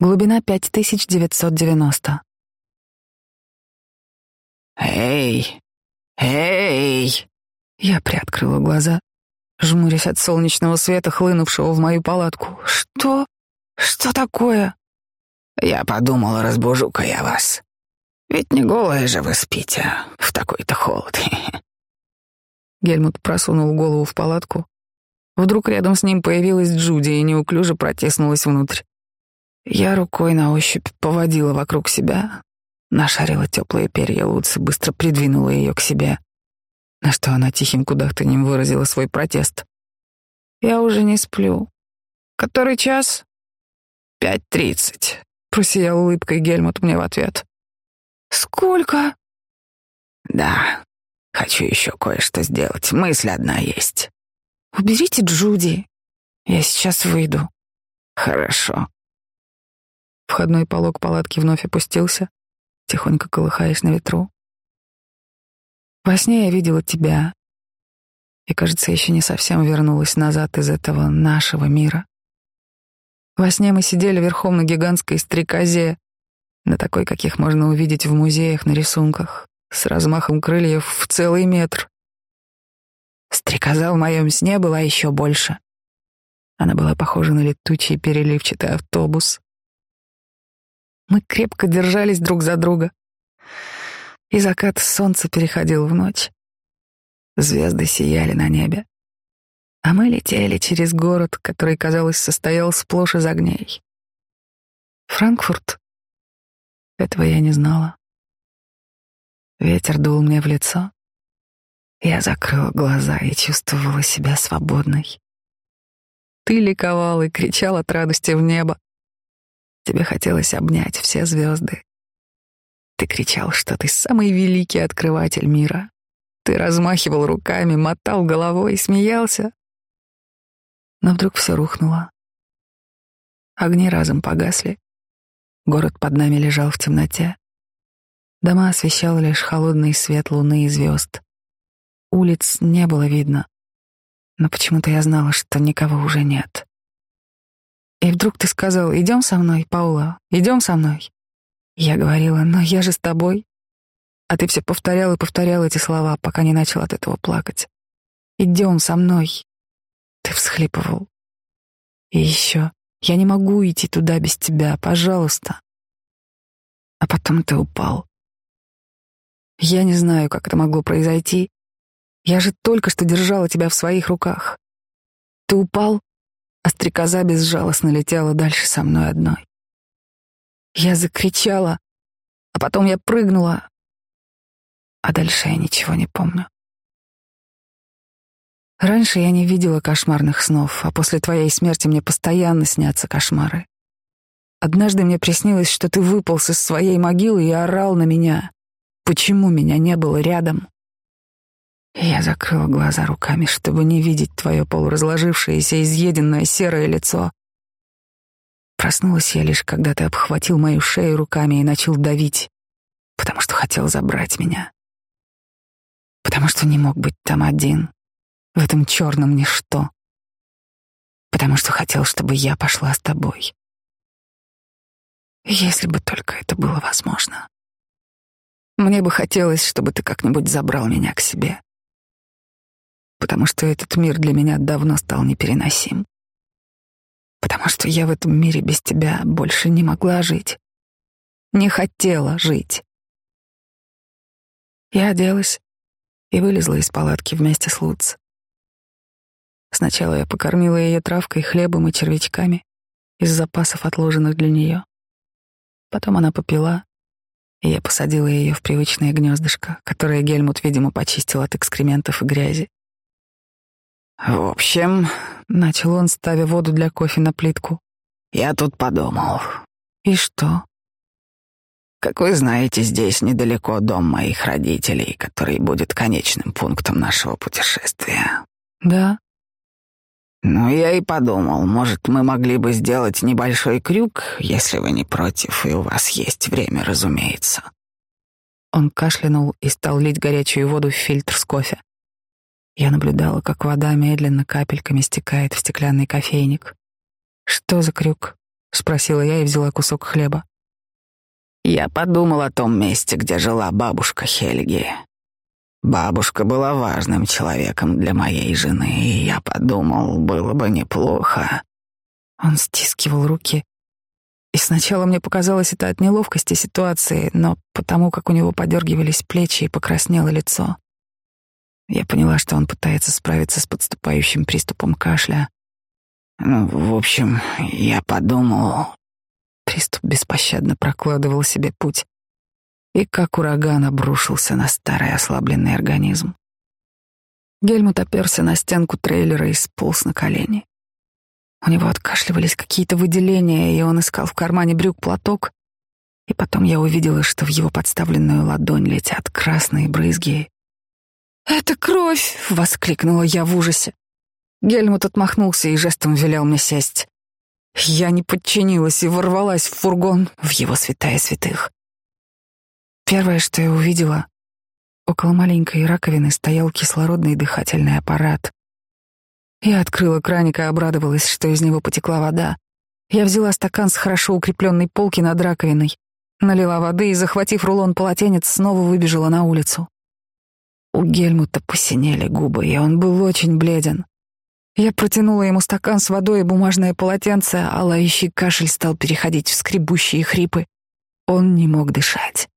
Глубина 5990. «Эй! Эй!» Я приоткрыла глаза, жмурясь от солнечного света, хлынувшего в мою палатку. «Что? Что такое?» «Я подумал, разбужу-ка я вас. Ведь не голые же вы спите в такой-то холод». Гельмут просунул голову в палатку. Вдруг рядом с ним появилась Джуди и неуклюже протеснулась внутрь. Я рукой на ощупь поводила вокруг себя, нашарила теплые перья Луцы, быстро придвинула ее к себе, на что она тихим кудахтаньем выразила свой протест. «Я уже не сплю. Который час?» «Пять тридцать», — просиял улыбкой Гельмут мне в ответ. «Сколько?» «Да, хочу еще кое-что сделать. Мысль одна есть». «Уберите Джуди. Я сейчас выйду». «Хорошо». Входной полог палатки вновь опустился, тихонько колыхаясь на ветру. Во сне я видела тебя, и, кажется, еще не совсем вернулась назад из этого нашего мира. Во сне мы сидели верхом на гигантской стрекозе, на такой, каких можно увидеть в музеях на рисунках, с размахом крыльев в целый метр. Стрекоза в моем сне была еще больше. Она была похожа на летучий переливчатый автобус, мы крепко держались друг за друга. И закат солнца переходил в ночь. Звезды сияли на небе. А мы летели через город, который, казалось, состоял сплошь из огней. Франкфурт? Этого я не знала. Ветер дул мне в лицо. Я закрыла глаза и чувствовала себя свободной. Ты ликовал и кричал от радости в небо. Тебе хотелось обнять все звезды. Ты кричал, что ты самый великий открыватель мира. Ты размахивал руками, мотал головой и смеялся. Но вдруг все рухнуло. Огни разом погасли. Город под нами лежал в темноте. Дома освещал лишь холодный свет луны и звезд. Улиц не было видно, но почему-то я знала, что никого уже нет. И вдруг ты сказал, идем со мной, Паула, идем со мной. Я говорила, но я же с тобой. А ты все повторял и повторял эти слова, пока не начал от этого плакать. Идем со мной. Ты всхлипывал. И еще, я не могу идти туда без тебя, пожалуйста. А потом ты упал. Я не знаю, как это могло произойти. Я же только что держала тебя в своих руках. Ты упал, а стрекоза безжалостно летела дальше со мной одной. Я закричала, а потом я прыгнула, а дальше я ничего не помню. Раньше я не видела кошмарных снов, а после твоей смерти мне постоянно снятся кошмары. Однажды мне приснилось, что ты выполз из своей могилы и орал на меня. Почему меня не было рядом? Я закрыла глаза руками, чтобы не видеть твое полуразложившееся, изъеденное серое лицо. Проснулась я лишь, когда ты обхватил мою шею руками и начал давить, потому что хотел забрать меня. Потому что не мог быть там один, в этом черном ничто. Потому что хотел, чтобы я пошла с тобой. Если бы только это было возможно. Мне бы хотелось, чтобы ты как-нибудь забрал меня к себе потому что этот мир для меня давно стал непереносим. Потому что я в этом мире без тебя больше не могла жить. Не хотела жить. Я оделась и вылезла из палатки вместе с Луц. Сначала я покормила ее травкой, хлебом и червячками из запасов, отложенных для нее. Потом она попила, и я посадила ее в привычное гнездышко, которое Гельмут, видимо, почистил от экскрементов и грязи. «В общем...» — начал он, ставя воду для кофе на плитку. «Я тут подумал». «И что?» «Как вы знаете, здесь недалеко дом моих родителей, который будет конечным пунктом нашего путешествия». «Да». «Ну, я и подумал, может, мы могли бы сделать небольшой крюк, если вы не против, и у вас есть время, разумеется». Он кашлянул и стал лить горячую воду в фильтр с кофе. Я наблюдала, как вода медленно капельками стекает в стеклянный кофейник. Что за крюк? — спросила я и взяла кусок хлеба. Я подумал о том месте, где жила бабушка Хельги. Бабушка была важным человеком для моей жены, и я подумал, было бы неплохо. Он стискивал руки, и сначала мне показалось это от неловкости ситуации, но потому как у него подергивались плечи и покраснело лицо. Я поняла, что он пытается справиться с подступающим приступом кашля. Ну, в общем, я подумал... Приступ беспощадно прокладывал себе путь и как ураган обрушился на старый ослабленный организм. Гельмут оперся на стенку трейлера и сполз на колени. У него откашливались какие-то выделения, и он искал в кармане брюк платок, и потом я увидела, что в его подставленную ладонь летят красные брызги. «Это кровь!» — воскликнула я в ужасе. Гельмут отмахнулся и жестом велел мне сесть. Я не подчинилась и ворвалась в фургон в его святая святых. Первое, что я увидела, около маленькой раковины стоял кислородный дыхательный аппарат. Я открыла краник и обрадовалась, что из него потекла вода. Я взяла стакан с хорошо укрепленной полки над раковиной, налила воды и, захватив рулон полотенец, снова выбежала на улицу. У Гельмута посинели губы, и он был очень бледен. Я протянула ему стакан с водой и бумажное полотенце, а лающий кашель стал переходить в скребущие хрипы. Он не мог дышать.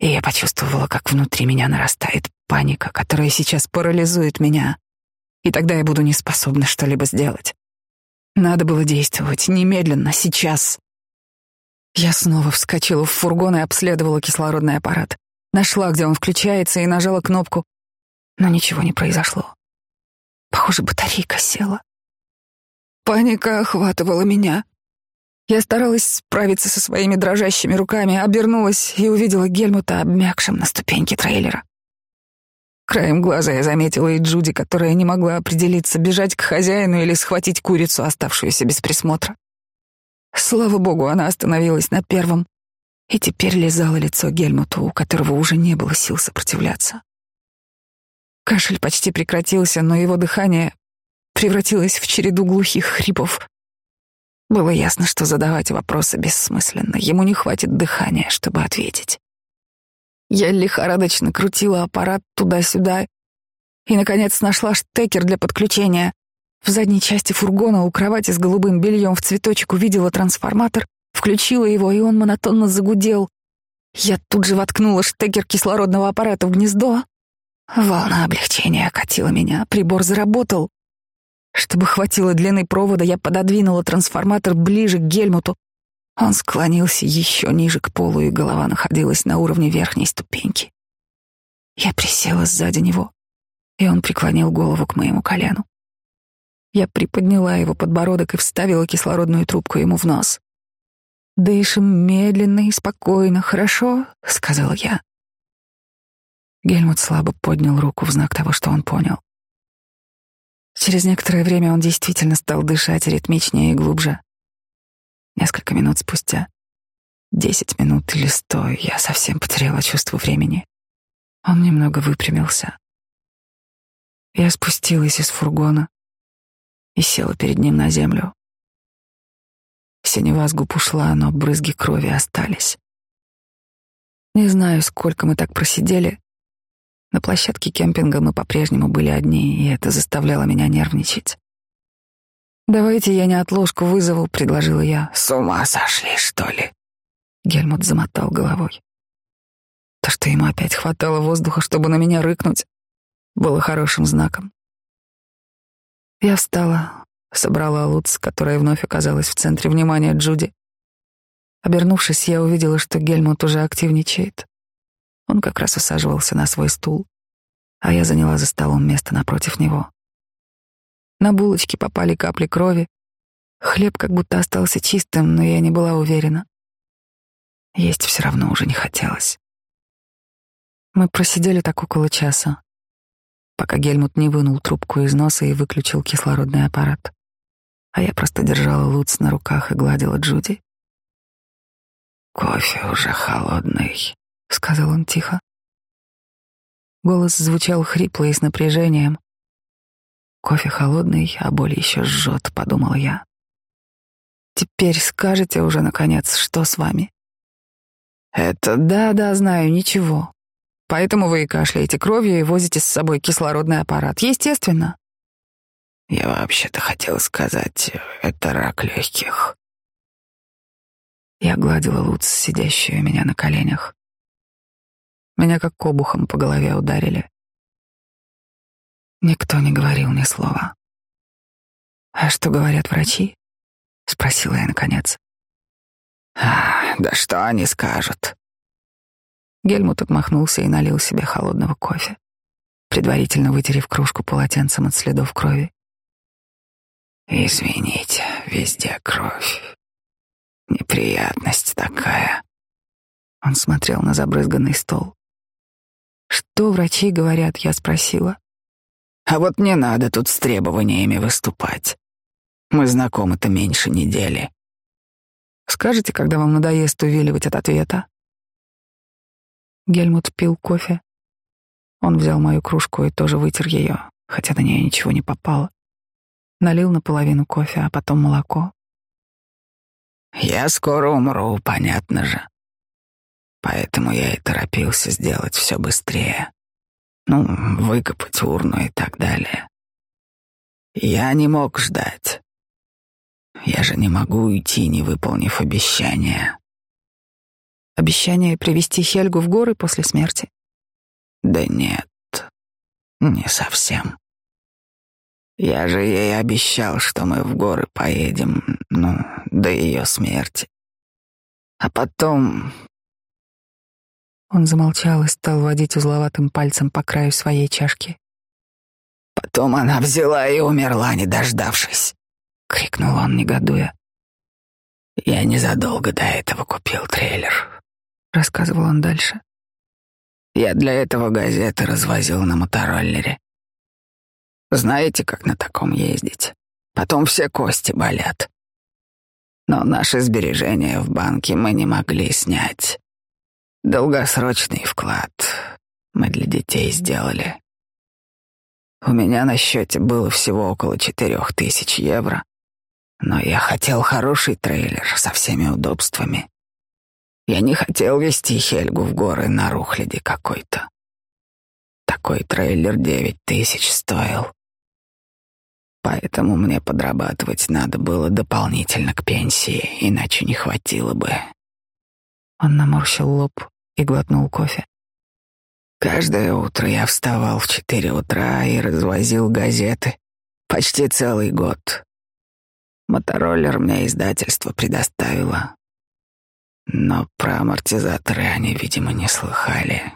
И я почувствовала, как внутри меня нарастает паника, которая сейчас парализует меня и тогда я буду не способна что-либо сделать. Надо было действовать немедленно, сейчас. Я снова вскочила в фургон и обследовала кислородный аппарат. Нашла, где он включается, и нажала кнопку. Но ничего не произошло. Похоже, батарейка села. Паника охватывала меня. Я старалась справиться со своими дрожащими руками, обернулась и увидела Гельмута обмякшим на ступеньке трейлера. Краем глаза я заметила и Джуди, которая не могла определиться, бежать к хозяину или схватить курицу, оставшуюся без присмотра. Слава богу, она остановилась на первом и теперь лизала лицо Гельмуту, у которого уже не было сил сопротивляться. Кашель почти прекратился, но его дыхание превратилось в череду глухих хрипов. Было ясно, что задавать вопросы бессмысленно, ему не хватит дыхания, чтобы ответить. Я лихорадочно крутила аппарат туда-сюда и, наконец, нашла штекер для подключения. В задней части фургона у кровати с голубым бельем в цветочек увидела трансформатор, включила его, и он монотонно загудел. Я тут же воткнула штекер кислородного аппарата в гнездо. Волна облегчения окатила меня, прибор заработал. Чтобы хватило длины провода, я пододвинула трансформатор ближе к Гельмуту, он склонился еще ниже к полу, и голова находилась на уровне верхней ступеньки. Я присела сзади него, и он преклонил голову к моему колену. Я приподняла его подбородок и вставила кислородную трубку ему в нос. «Дышим медленно и спокойно, хорошо?» — сказала я. Гельмут слабо поднял руку в знак того, что он понял. Через некоторое время он действительно стал дышать ритмичнее и глубже. Несколько минут спустя, десять минут или сто, я совсем потеряла чувство времени. Он немного выпрямился. Я спустилась из фургона и села перед ним на землю. Синева с губ ушла, но брызги крови остались. Не знаю, сколько мы так просидели. На площадке кемпинга мы по-прежнему были одни, и это заставляло меня нервничать. «Давайте я неотложку вызову», — предложила я. «С ума сошли, что ли?» Гельмут замотал головой. То, что ему опять хватало воздуха, чтобы на меня рыкнуть, было хорошим знаком. Я встала, собрала Луц, которая вновь оказалась в центре внимания Джуди. Обернувшись, я увидела, что Гельмут уже активничает. Он как раз усаживался на свой стул, а я заняла за столом место напротив него. На булочки попали капли крови. Хлеб как будто остался чистым, но я не была уверена. Есть все равно уже не хотелось. Мы просидели так около часа, пока Гельмут не вынул трубку из носа и выключил кислородный аппарат. А я просто держала Луц на руках и гладила Джуди. «Кофе уже холодный», — сказал он тихо. Голос звучал хрипло и с напряжением. Кофе холодный, а боль еще жжет, подумала я. теперь скажете уже, наконец, что с вами?» «Это да-да, знаю, ничего. Поэтому вы и кашляете кровью и возите с собой кислородный аппарат. Естественно». «Я вообще-то хотел сказать, это рак легких». Я гладила Луц, сидящую меня на коленях. Меня как обухом по голове ударили. Никто не говорил ни слова. «А что говорят врачи?» — спросила я наконец. «А, да что они скажут?» Гельмут отмахнулся и налил себе холодного кофе, предварительно вытерев кружку полотенцем от следов крови. «Извините, везде кровь. Неприятность такая». Он смотрел на забрызганный стол. «Что врачи говорят?» — я спросила. «А вот не надо тут с требованиями выступать. Мы знакомы-то меньше недели. Скажите, когда вам надоест увиливать от ответа?» Гельмут пил кофе. Он взял мою кружку и тоже вытер ее, хотя на нее ничего не попало. Налил наполовину кофе, а потом молоко. «Я скоро умру, понятно же. Поэтому я и торопился сделать все быстрее. Ну, выкопать урну и так далее. Я не мог ждать. Я же не могу уйти, не выполнив обещание. Обещание привести Хельгу в горы после смерти? Да нет, не совсем. Я же ей обещал, что мы в горы поедем, ну, до ее смерти. А потом... Он замолчал и стал водить узловатым пальцем по краю своей чашки. Потом она взяла и умерла, не дождавшись. — крикнул он, негодуя. «Я незадолго до этого купил трейлер», — рассказывал он дальше. «Я для этого газеты развозил на мотороллере. Знаете, как на таком ездить? Потом все кости болят. Но наши сбережения в банке мы не могли снять. Долгосрочный вклад мы для детей сделали. У меня на счете было всего около четырех тысяч евро, но я хотел хороший трейлер со всеми удобствами. Я не хотел вести Хельгу в горы на рухляде какой-то. Такой трейлер девять тысяч стоил. Поэтому мне подрабатывать надо было дополнительно к пенсии, иначе не хватило бы. Он наморщил лоб и глотнул кофе. Каждое утро я вставал в четыре утра и развозил газеты почти целый год. Мотороллер мне издательство предоставило. Но про амортизаторы они, видимо, не слыхали.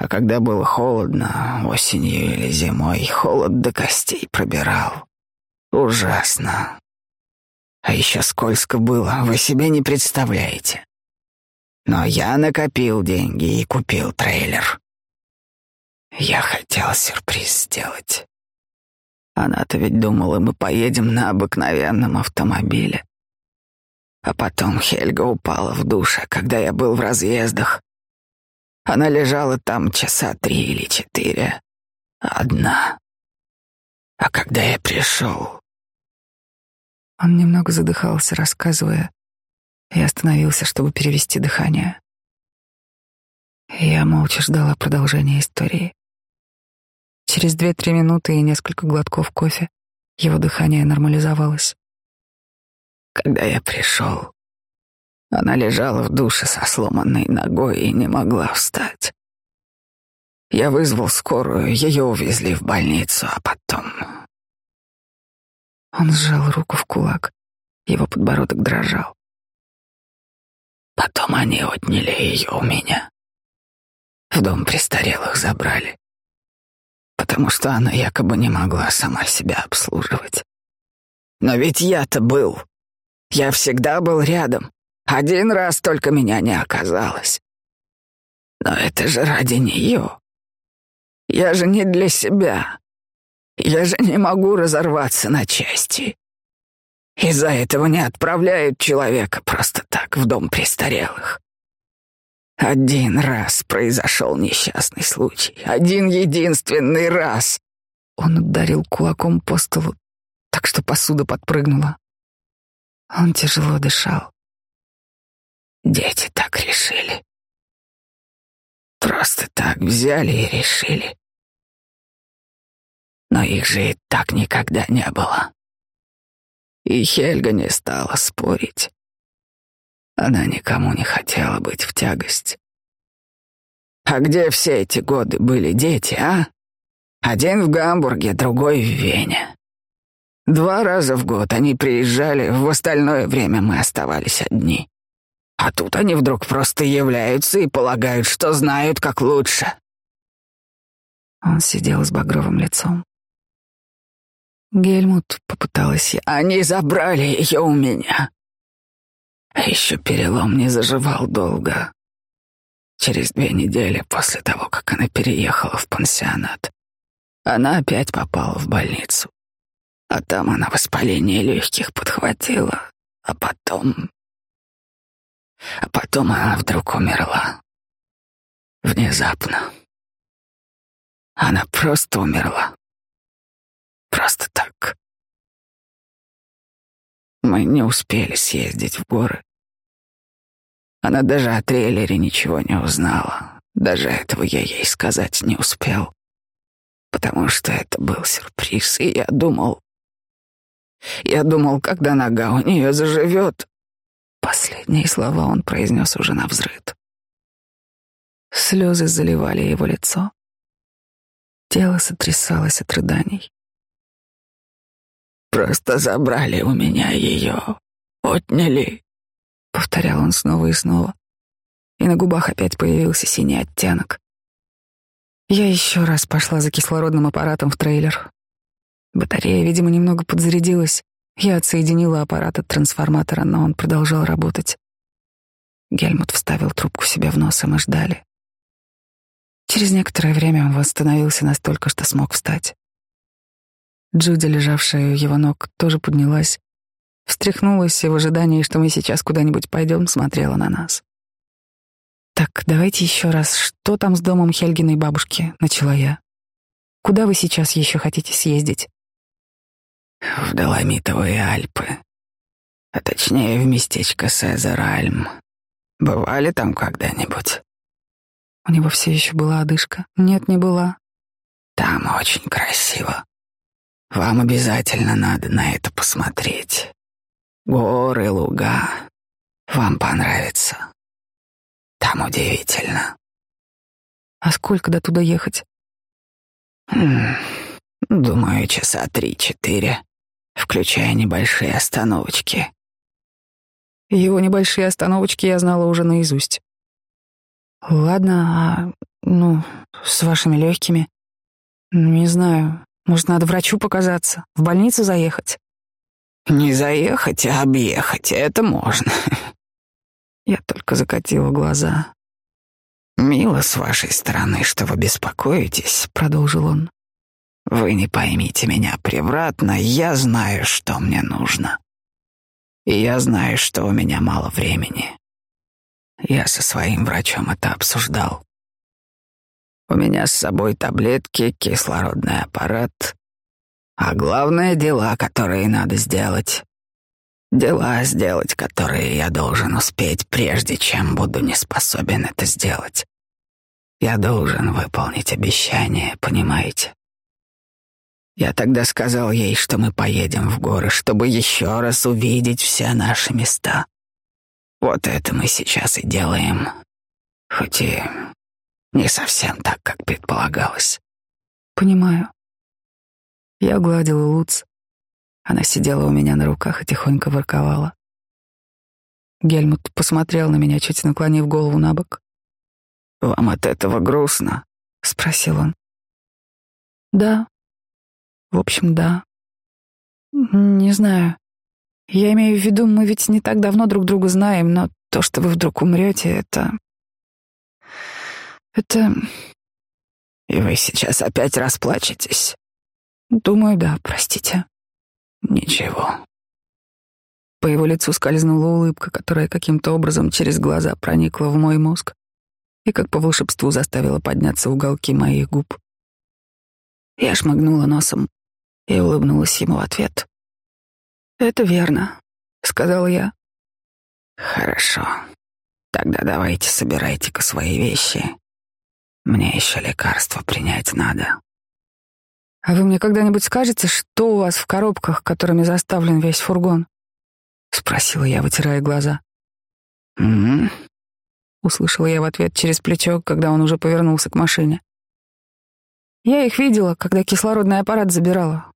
А когда было холодно, осенью или зимой, холод до костей пробирал. Ужасно. А еще скользко было, вы себе не представляете. Но я накопил деньги и купил трейлер. Я хотел сюрприз сделать. Она-то ведь думала, мы поедем на обыкновенном автомобиле. А потом Хельга упала в душе, когда я был в разъездах. Она лежала там часа три или четыре, одна. А когда я пришел... Он немного задыхался, рассказывая, и остановился, чтобы перевести дыхание. Я молча ждала продолжения истории. Через две-три минуты и несколько глотков кофе его дыхание нормализовалось. Когда я пришел, она лежала в душе со сломанной ногой и не могла встать. Я вызвал скорую, ее увезли в больницу, а потом... Он сжал руку в кулак, его подбородок дрожал. Потом они отняли ее у меня. В дом престарелых забрали потому что она якобы не могла сама себя обслуживать. Но ведь я-то был. Я всегда был рядом. Один раз только меня не оказалось. Но это же ради нее. Я же не для себя. Я же не могу разорваться на части. Из-за этого не отправляют человека просто так в дом престарелых. Один раз произошел несчастный случай. Один единственный раз. Он ударил кулаком по столу, так что посуда подпрыгнула. Он тяжело дышал. Дети так решили. Просто так взяли и решили. Но их же и так никогда не было. И Хельга не стала спорить. Она никому не хотела быть в тягость. А где все эти годы были дети, а? Один в Гамбурге, другой в Вене. Два раза в год они приезжали, в остальное время мы оставались одни. А тут они вдруг просто являются и полагают, что знают, как лучше. Он сидел с багровым лицом. Гельмут попыталась. Они забрали ее у меня. А еще перелом не заживал долго. Через две недели после того, как она переехала в пансионат, она опять попала в больницу. А там она воспаление легких подхватила, а потом... А потом она вдруг умерла. Внезапно. Она просто умерла. Просто так. Мы не успели съездить в горы. Она даже о трейлере ничего не узнала. Даже этого я ей сказать не успел. Потому что это был сюрприз, и я думал... Я думал, когда нога у нее заживет. Последние слова он произнес уже на взрыд. Слезы заливали его лицо. Тело сотрясалось от рыданий. «Просто забрали у меня ее, отняли», — повторял он снова и снова, и на губах опять появился синий оттенок. Я еще раз пошла за кислородным аппаратом в трейлер. Батарея, видимо, немного подзарядилась. Я отсоединила аппарат от трансформатора, но он продолжал работать. Гельмут вставил трубку себе в нос, и мы ждали. Через некоторое время он восстановился настолько, что смог встать. Джуди, лежавшая у его ног, тоже поднялась встряхнулась и в ожидании, что мы сейчас куда-нибудь пойдем, смотрела на нас. «Так, давайте еще раз, что там с домом Хельгиной бабушки?» — начала я. «Куда вы сейчас еще хотите съездить?» «В Доломитовые Альпы, а точнее в местечко Сезеральм. Бывали там когда-нибудь?» У него все еще была одышка. «Нет, не была». «Там очень красиво. Вам обязательно надо на это посмотреть. Горы, луга. Вам понравится. Там удивительно. А сколько до туда ехать? Хм, думаю, часа три-четыре, включая небольшие остановочки. Его небольшие остановочки я знала уже наизусть. Ладно, а, ну, с вашими легкими. Не знаю, может, надо врачу показаться, в больницу заехать. Не заехать, а объехать — это можно. Я только закатила глаза. «Мило с вашей стороны, что вы беспокоитесь», — продолжил он. «Вы не поймите меня превратно, я знаю, что мне нужно. И я знаю, что у меня мало времени. Я со своим врачом это обсуждал. У меня с собой таблетки, кислородный аппарат, а главное — дела, которые надо сделать. Дела сделать, которые я должен успеть, прежде чем буду не способен это сделать. Я должен выполнить обещание, понимаете? Я тогда сказал ей, что мы поедем в горы, чтобы еще раз увидеть все наши места. Вот это мы сейчас и делаем. Хоть и не совсем так, как предполагалось. Понимаю. Я гладила Луц. Она сидела у меня на руках и тихонько ворковала. Гельмут посмотрел на меня, чуть наклонив голову на бок. «Вам от этого грустно?» — спросил он. «Да. В общем, да. Не знаю. Я имею в виду, мы ведь не так давно друг друга знаем, но то, что вы вдруг умрете, это... Это... И вы сейчас опять расплачетесь?» Думаю, да, простите. Ничего. По его лицу скользнула улыбка, которая каким-то образом через глаза проникла в мой мозг и как по волшебству заставила подняться уголки моих губ. Я шмыгнула носом и улыбнулась ему в ответ. Это верно. — сказал я. Хорошо. Тогда давайте собирайте-ка свои вещи. Мне еще лекарство принять надо. А вы мне когда-нибудь скажете, что у вас в коробках, которыми заставлен весь фургон? Спросила я, вытирая глаза. Угу. Услышала я в ответ через плечо, когда он уже повернулся к машине. Я их видела, когда кислородный аппарат забирала.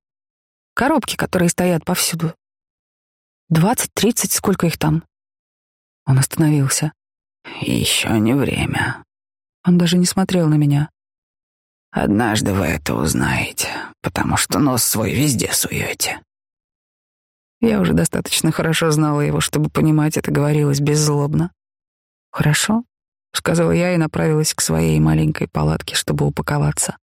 Коробки, которые стоят повсюду. Двадцать, тридцать, сколько их там? Он остановился. Еще не время. Он даже не смотрел на меня. Однажды вы это узнаете, потому что нос свой везде суете. Я уже достаточно хорошо знала его, чтобы понимать, это говорилось беззлобно. «Хорошо», — сказала я и направилась к своей маленькой палатке, чтобы упаковаться.